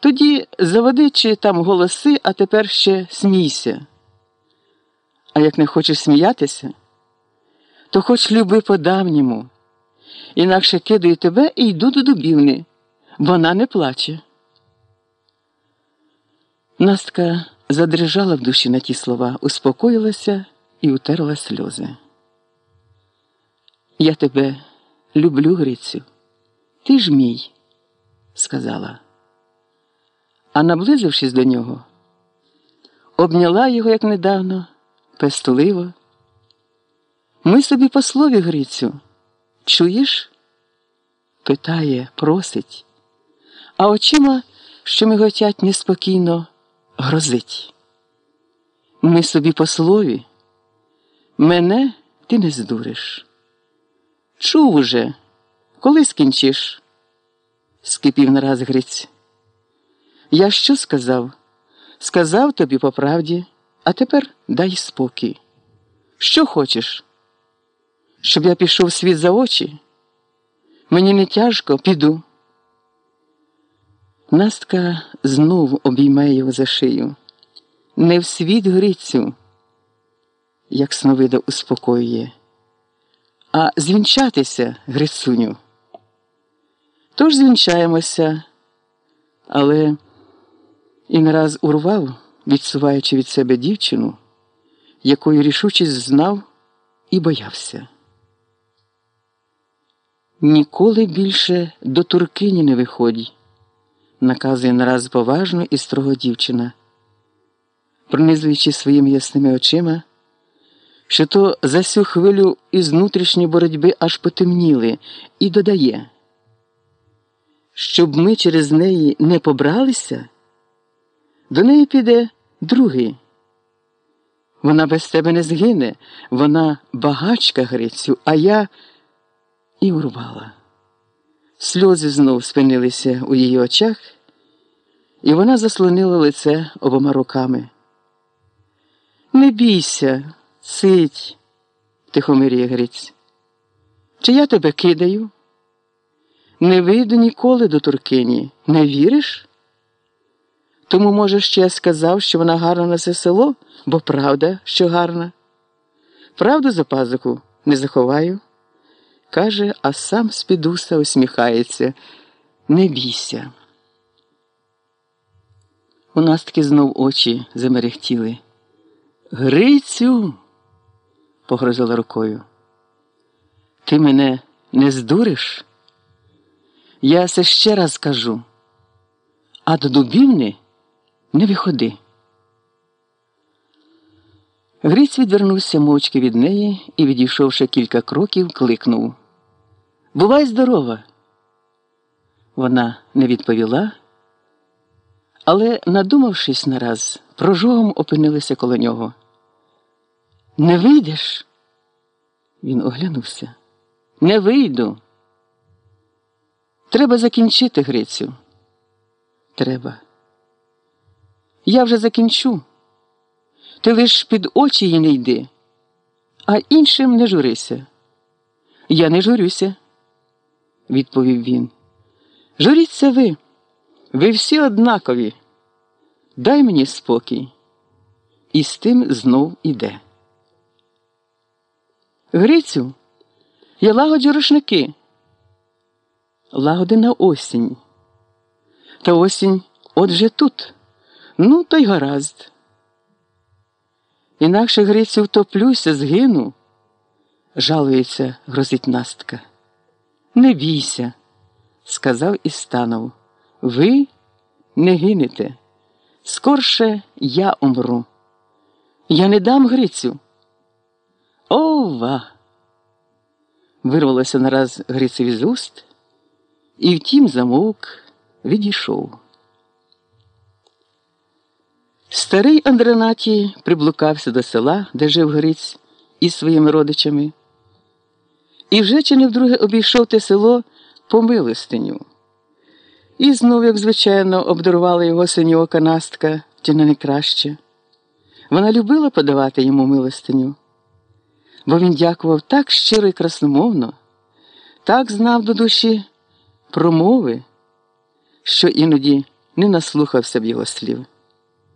Тоді заводи чи там голоси, а тепер ще смійся. А як не хочеш сміятися, то хоч люби по-давньому, інакше кидаю тебе і йду до дубівни. Вона не плаче. Настка задрижала в душі на ті слова, успокоїлася і утерла сльози. Я тебе люблю, Грицю. Ти ж мій, сказала. А наблизившись до нього, обняла його, як недавно, пестливо. Ми собі по слові, Грицю, чуєш? питає, просить, а очима, що миготять неспокійно, грозить. Ми собі по слові, мене ти не здуриш. Чув уже, коли скінчиш? скипів нараз Гриць. Я що сказав? Сказав тобі по правді, а тепер дай спокій. Що хочеш? Щоб я пішов світ за очі? Мені не тяжко, піду. Настка знов обіймає його за шию. Не в світ Грицю, як сновида успокоює, а звінчатися, Грицуню. Тож звінчаємося, але і не раз урвав, відсуваючи від себе дівчину, якою рішучість знав і боявся. Ніколи більше до туркині не виходь, наказує нараз поважно і строго дівчина, пронизуючи своїми ясними очима, що то за сю хвилю із внутрішньої боротьби аж потемніли, і додає, щоб ми через неї не побралися, до неї піде другий. Вона без тебе не згине, вона багачка Грицю, а я і урвала. Сльози знов спинилися у її очах, і вона заслонила лице обома руками. Не бійся, сидь, тихомиріє Гриць. Чи я тебе кидаю? Не вийду ніколи до Туркині, не віриш? Тому, може, ще сказав, що вона гарна на це село, бо правда, що гарна. Правду за пазуху не заховаю. Каже, а сам спідуса усміхається. Не бійся. У нас таки знов очі замерехтіли. Грицю, погрозила рукою. Ти мене не здуриш? Я це ще раз кажу, а до дубівни не виходи. Гриць відвернувся мовчки від неї і, відійшовши кілька кроків, кликнув Бувай здорова. Вона не відповіла, але, надумавшись нараз, прожогом опинилися коло нього. Не вийдеш? Він оглянувся. Не вийду. Треба закінчити, Грицю. Треба. Я вже закінчу. Ти лиш під очі їй не йди, а іншим не журися. Я не журюся, відповів він. Журіться ви, ви всі однакові. Дай мені спокій. І з тим знов іде. Грицю, я лагоджу рушники. Лагоди на осінь. Та осінь от вже тут. Ну, то й гаразд. Інакше Грицю втоплюся, згину, жалується, грозить Настка. Не бійся, сказав і станов. Ви не гинете. Скорше я умру. Я не дам Грицю. Ова! Вирвалося нараз Грицеві з уст, і втім замовк відійшов. Старий Андренаті приблукався до села, де жив Гриць, із своїми родичами, і вже чи не вдруге обійшов те село по милостиню. І знов, як звичайно, обдарувала його синьока Настка, чи не найкраще. Вона любила подавати йому милостиню, бо він дякував так щиро і красномовно, так знав до душі промови, що іноді не наслухався б його слів.